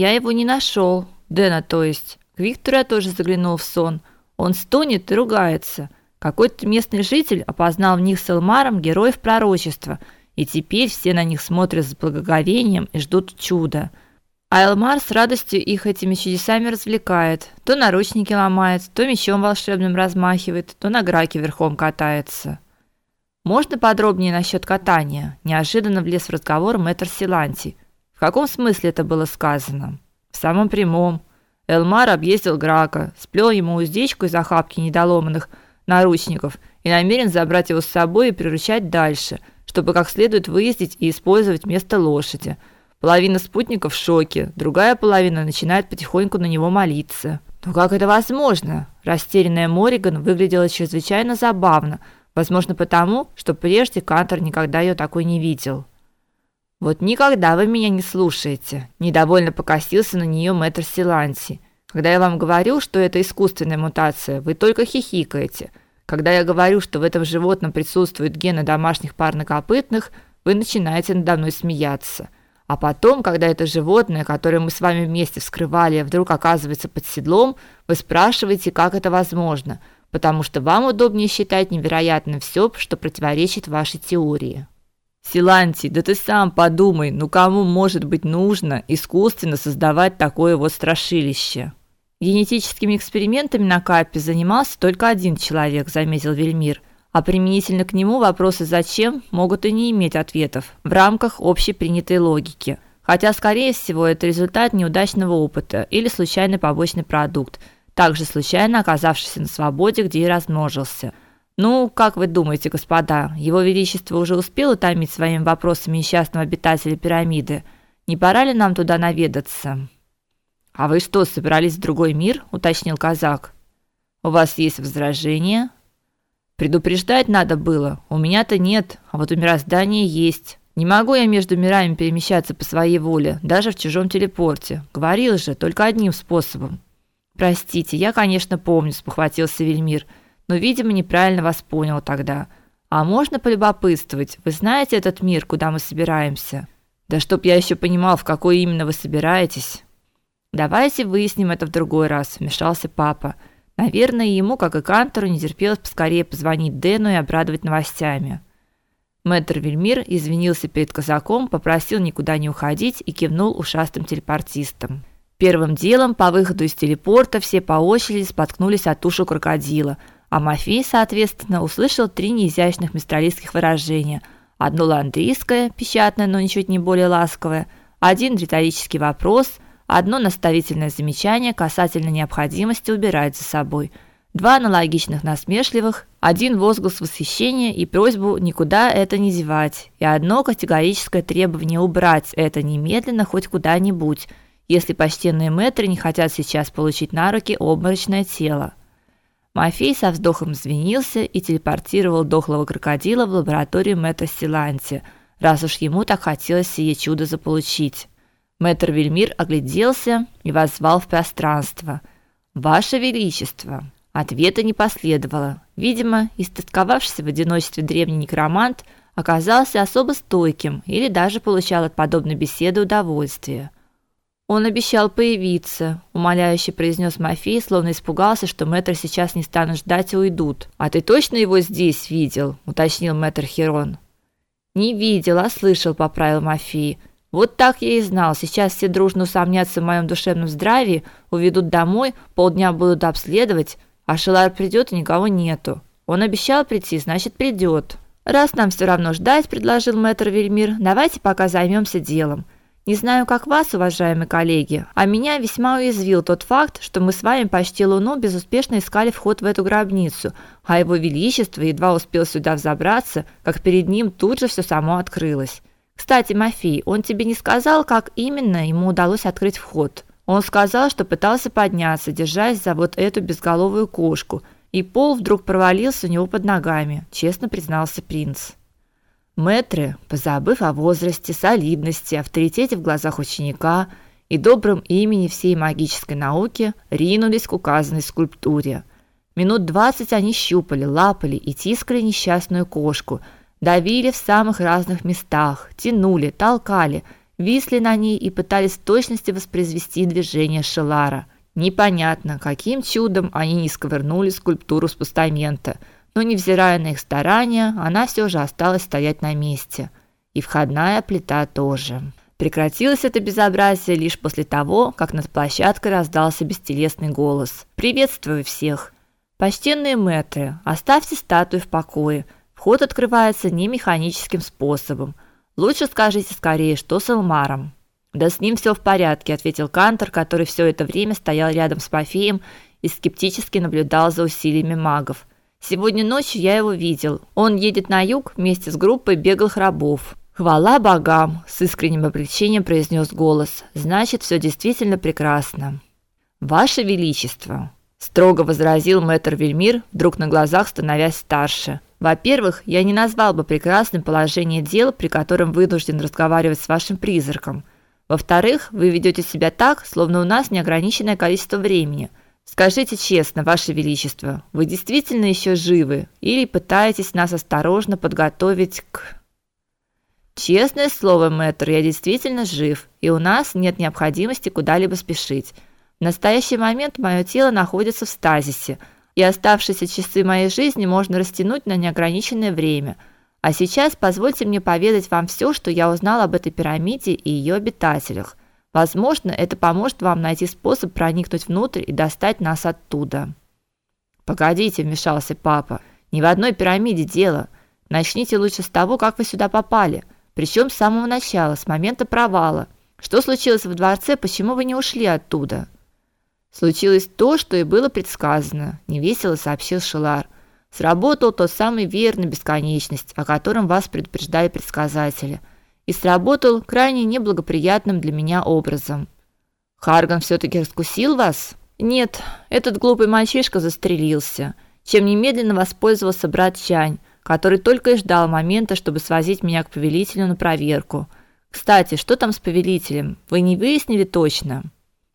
Я его не нашел, Дэна, то есть. К Виктору я тоже заглянул в сон. Он стонет и ругается. Какой-то местный житель опознал в них с Элмаром героев пророчества, и теперь все на них смотрят с благоговением и ждут чуда. А Элмар с радостью их этими чудесами развлекает. То наручники ломает, то мечом волшебным размахивает, то на граке верхом катается. Можно подробнее насчет катания? Неожиданно влез в разговор мэтр Силанти. В каком смысле это было сказано? В самом прямом. Элмар объездил Грака, сплел ему уздечку из охапки недоломанных наручников и намерен забрать его с собой и приручать дальше, чтобы как следует выездить и использовать вместо лошади. Половина спутников в шоке, другая половина начинает потихоньку на него молиться. Но как это возможно? Растерянная Мориган выглядела чрезвычайно забавно, возможно, потому, что прежде Кантор никогда ее такой не видел. Вот никогда вы меня не слушаете, недовольно покосился на нее мэтр Силанси. Когда я вам говорю, что это искусственная мутация, вы только хихикаете. Когда я говорю, что в этом животном присутствуют гены домашних парнокопытных, вы начинаете надо мной смеяться. А потом, когда это животное, которое мы с вами вместе вскрывали, вдруг оказывается под седлом, вы спрашиваете, как это возможно, потому что вам удобнее считать невероятным все, что противоречит вашей теории. Силанти, да ты сам подумай, ну кому может быть нужно искусственно создавать такое вот страшилище? Генетическими экспериментами на Капе занимался только один человек, заметил Вельмир. А применительно к нему вопросы зачем могут и не иметь ответов в рамках общепринятой логики. Хотя скорее всего это результат неудачного опыта или случайный побочный продукт, также случайно оказавшийся на свободе, где и размножился. Ну, как вы думаете, господа, его величество уже успел утомить своими вопросами несчастного обитателя пирамиды? Не пора ли нам туда наведаться? А вы что, собирались в другой мир? уточнил казак. У вас есть возражения? Предупреждать надо было. У меня-то нет, а вот у мироздания есть. Не могу я между мирами перемещаться по своей воле, даже в чужом телепорте. Говорил же, только одним способом. Простите, я, конечно, помню, спохватился Вельмир но, видимо, неправильно вас понял тогда. А можно полюбопытствовать? Вы знаете этот мир, куда мы собираемся? Да чтоб я еще понимал, в какой именно вы собираетесь. Давайте выясним это в другой раз, вмешался папа. Наверное, ему, как и Кантору, не терпелось поскорее позвонить Дэну и обрадовать новостями. Мэтр Вельмир извинился перед казаком, попросил никуда не уходить и кивнул ушастым телепортистам. Первым делом по выходу из телепорта все по очереди споткнулись от тушу крокодила – а Мафей, соответственно, услышал три неизящных мистралийских выражения: одно ландрийское, печатное, но ничуть не более ласковое, один риторический вопрос, одно наставительное замечание касательно необходимости убирать за собой, два аналогичных насмешливых, один возглас восхищения и просьбу никуда это не девать, и одно категорическое требование убрать это немедленно хоть куда-нибудь, если почтенные мэтры не хотят сейчас получить на руки обморочное тело. Мафей со вздохом извинился и телепортировал дохлого крокодила в лабораторию мэтра Силанти, раз уж ему так хотелось сие чудо заполучить. Мэтр Вельмир огляделся и воззвал в пространство. «Ваше Величество!» Ответа не последовало. Видимо, истосковавшийся в одиночестве древний некромант оказался особо стойким или даже получал от подобной беседы удовольствие – он обещал появиться, умоляюще произнес Мафей, словно испугался, что мэтр сейчас не станут ждать и уйдут. А ты точно его здесь видел? уточнил мэтр Херон. Не видел, а слышал, поправил Мафей. Вот так я и знал. Сейчас все дружно усомнятся в моем душевном здравии, уведут домой, полдня будут обследовать, а Шелар придет и никого нету. Он обещал прийти, значит, придет. Раз нам все равно ждать, предложил мэтр Вельмир, давайте пока займемся делом. Не знаю, как вас, уважаемые коллеги, а меня весьма уязвил тот факт, что мы с вами почти луну безуспешно искали вход в эту гробницу, а его величество едва успел сюда взобраться, как перед ним тут же все само открылось. Кстати, Мафий, он тебе не сказал, как именно ему удалось открыть вход? Он сказал, что пытался подняться, держась за вот эту безголовую кошку, и пол вдруг провалился у него под ногами, честно признался принц. Мэтры, позабыв о возрасте, солидности, авторитете в глазах ученика и добром имени всей магической науки, ринулись к указанной скульптуре. Минут двадцать они щупали, лапали и тискали несчастную кошку, давили в самых разных местах, тянули, толкали, висли на ней и пытались в точности воспроизвести движение Шелара. Непонятно, каким чудом они не сковырнули скульптуру с постамента, но невзирая на их старания, она все же осталась стоять на месте. И входная плита тоже. Прекратилось это безобразие лишь после того, как над площадкой раздался бестелесный голос. «Приветствую всех! Почтенные мэтры, оставьте статую в покое. Вход открывается не механическим способом. Лучше скажите скорее, что с Элмаром». Да с ним все в порядке, ответил Кантор, который все это время стоял рядом с Пафеем и скептически наблюдал за усилиями магов. Сегодня ночью я его видел. Он едет на юг вместе с группой беглых рабов. Хвала богам, с искренним облегчением произнес голос. Значит, все действительно прекрасно. Ваше величество, строго возразил мэтр Вельмир, вдруг на глазах становясь старше. Во-первых, я не назвал бы прекрасным положение дел, при котором вынужден разговаривать с вашим призраком. Во-вторых, вы ведете себя так, словно у нас неограниченное количество времени. Скажите честно, ваше величество, вы действительно еще живы или пытаетесь нас осторожно подготовить к Честное слово, мэтр, я действительно жив, и у нас нет необходимости куда-либо спешить. В настоящий момент мое тело находится в стазисе, и оставшиеся часы моей жизни можно растянуть на неограниченное время – а сейчас позвольте мне поведать вам все, что я узнал об этой пирамиде и ее обитателях. Возможно, это поможет вам найти способ проникнуть внутрь и достать нас оттуда. Погодите, вмешался папа. Ни в одной пирамиде дело. Начните лучше с того, как вы сюда попали, причем с самого начала, с момента провала. Что случилось в дворце, почему вы не ушли оттуда? Случилось то, что и было предсказано, невесело сообщил Шилар. Сработал тот самый веер на бесконечность, о котором вас предупреждали предсказатели, и сработал крайне неблагоприятным для меня образом. Харган все таки раскусил вас? Нет, этот глупый мальчишка застрелился, чем немедленно воспользовался брат Чань, который только и ждал момента, чтобы свозить меня к повелителю на проверку. Кстати, что там с повелителем? Вы не выяснили точно?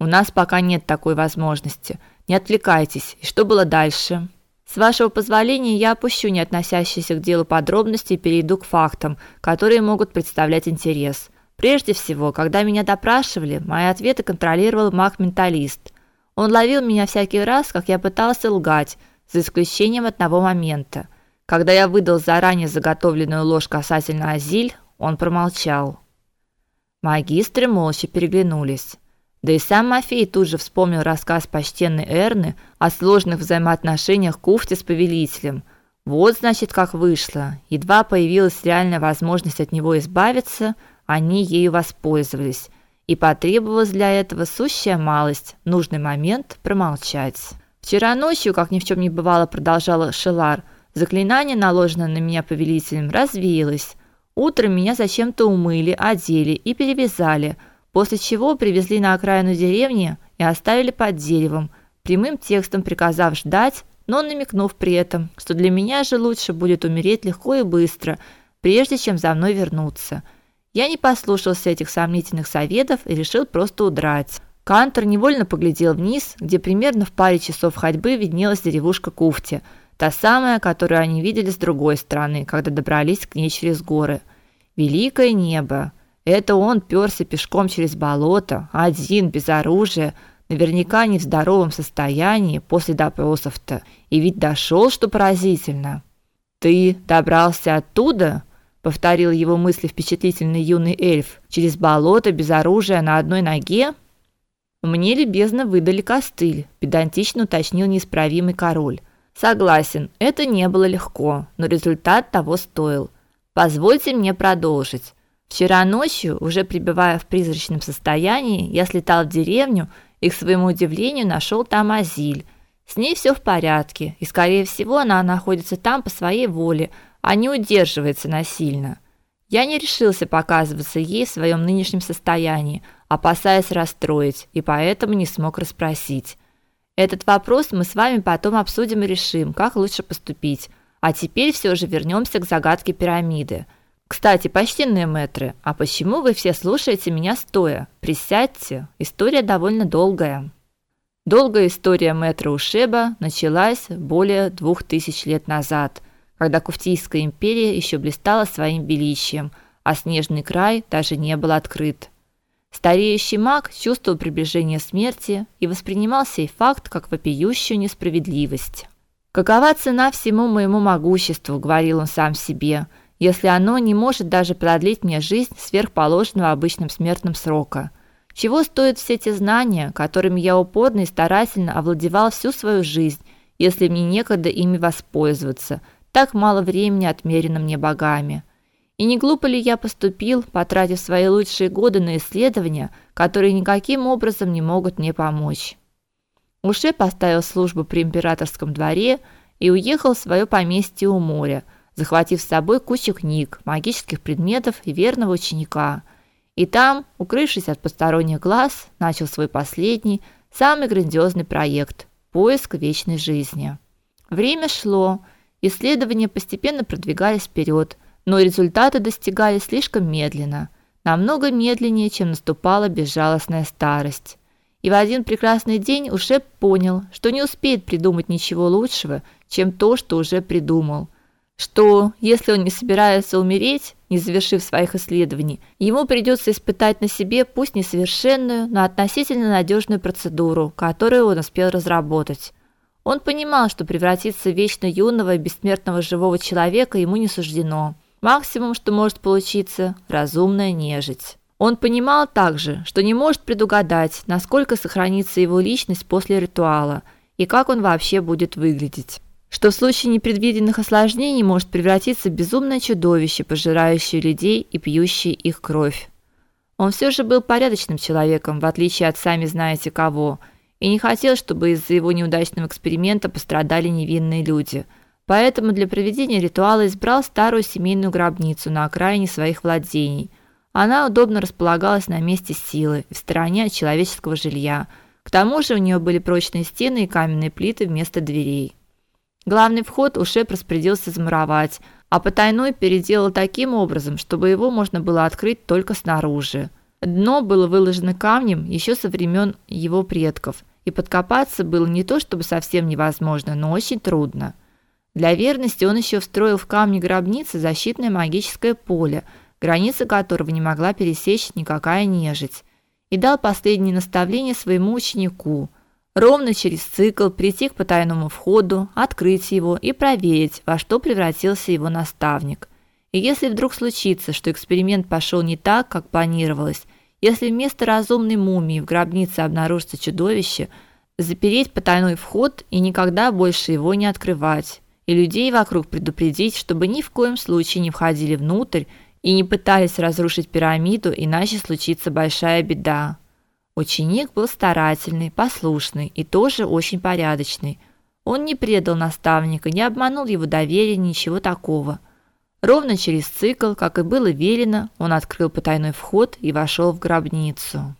У нас пока нет такой возможности. Не отвлекайтесь. И что было дальше? С вашего позволения я опущу не относящиеся к делу подробности и перейду к фактам, которые могут представлять интерес. Прежде всего, когда меня допрашивали, мои ответы контролировал маг-менталист. Он ловил меня всякий раз, как я пытался лгать, за исключением одного момента. Когда я выдал заранее заготовленную ложь касательно Азиль, он промолчал. Магистры молча переглянулись. Да и сам Мафей тут же вспомнил рассказ почтенной Эрны о сложных взаимоотношениях Куфти с повелителем. Вот, значит, как вышло. Едва появилась реальная возможность от него избавиться, они ею воспользовались. И потребовалась для этого сущая малость, нужный момент промолчать. Вчера ночью, как ни в чем не бывало, продолжала Шелар, заклинание, наложенное на меня повелителем, развеялось. Утром меня зачем-то умыли, одели и перевязали – после чего привезли на окраину деревни и оставили под деревом, прямым текстом приказав ждать, но намекнув при этом, что для меня же лучше будет умереть легко и быстро, прежде чем за мной вернуться. Я не послушался этих сомнительных советов и решил просто удрать. Кантор невольно поглядел вниз, где примерно в паре часов ходьбы виднелась деревушка Куфти, та самая, которую они видели с другой стороны, когда добрались к ней через горы. Великое небо! Это он пёрся пешком через болото, один, без оружия, наверняка не в здоровом состоянии после допросов-то. И ведь дошел, что поразительно. Ты добрался оттуда? повторил его мысли впечатлительный юный эльф. Через болото без оружия на одной ноге? Мне любезно выдали костыль, педантично уточнил неисправимый король. Согласен, это не было легко, но результат того стоил. Позвольте мне продолжить. Вчера ночью, уже пребывая в призрачном состоянии, я слетал в деревню и к своему удивлению нашел там Азиль. С ней все в порядке, и скорее всего, она находится там по своей воле, а не удерживается насильно. Я не решился показываться ей в своем нынешнем состоянии, опасаясь расстроить, и поэтому не смог расспросить. Этот вопрос мы с вами потом обсудим и решим, как лучше поступить. А теперь все же вернемся к загадке пирамиды. Кстати, почтенные мэтры, а почему вы все слушаете меня стоя? Присядьте, история довольно долгая. Долгая история мэтра Ушеба началась более двух тысяч лет назад, когда Куфтийская империя еще блистала своим величием, а снежный край даже не был открыт. Стареющий маг чувствовал приближение смерти и воспринимал сей факт как вопиющую несправедливость. Какова цена всему моему могуществу, говорил он сам себе, если оно не может даже продлить мне жизнь сверхположенного обычным смертным срока. Чего стоят все те знания, которыми я упорно и старательно овладевал всю свою жизнь, если мне некогда ими воспользоваться? Так мало времени отмерено мне богами. И не глупо ли я поступил, потратив свои лучшие годы на исследования, которые никаким образом не могут мне помочь? Уше поставил службу при императорском дворе и уехал в свое поместье у моря, захватив с собой кучу книг, магических предметов и верного ученика. И там, укрывшись от посторонних глаз, начал свой последний, самый грандиозный проект поиск вечной жизни. Время шло, исследования постепенно продвигались вперед, но результаты достигались слишком медленно, намного медленнее, чем наступала безжалостная старость. И в один прекрасный день Ушеп понял, что не успеет придумать ничего лучшего, чем то, что уже придумал. Что, если он не собирается умереть, не завершив своих исследований, ему придется испытать на себе пусть несовершенную, но относительно надежную процедуру, которую он успел разработать. Он понимал, что превратиться в вечно юного и бессмертного живого человека ему не суждено. Максимум, что может получиться разумная нежить. Он понимал также, что не может предугадать, насколько сохранится его личность после ритуала и как он вообще будет выглядеть. Что в случае непредвиденных осложнений может превратиться в безумное чудовище, пожирающее людей и пьющее их кровь. Он все же был порядочным человеком, в отличие от сами знаете кого, и не хотел, чтобы из-за его неудачного эксперимента пострадали невинные люди – Поэтому для проведения ритуала избрал старую семейную гробницу на окраине своих владений. Она удобно располагалась на месте силы, в стороне от человеческого жилья. К тому же у нее были прочные стены и каменные плиты вместо дверей. Главный вход Ушеп распорядился замуровать, а потайной переделал таким образом, чтобы его можно было открыть только снаружи. Дно было выложено камнем еще со времен его предков, и подкопаться было не то чтобы совсем невозможно, но очень трудно. Для верности он еще встроил в камни гробницы защитное магическое поле, границы которого не могла пересечь никакая нежить, и дал последнее наставление своему ученику: ровно через цикл прийти к потайному входу, открыть его и проверить, во что превратился его наставник. И если вдруг случится, что эксперимент пошел не так, как планировалось, если вместо разумной мумии в гробнице обнаружится чудовище, запереть потайной вход и никогда больше его не открывать и людей вокруг предупредить, чтобы ни в коем случае не входили внутрь и не пытались разрушить пирамиду, иначе случится большая беда. Ученик был старательный, послушный и тоже очень порядочный. Он не предал наставника, не обманул его доверие, ничего такого. Ровно через цикл, как и было велено, он открыл потайной вход и вошел в гробницу.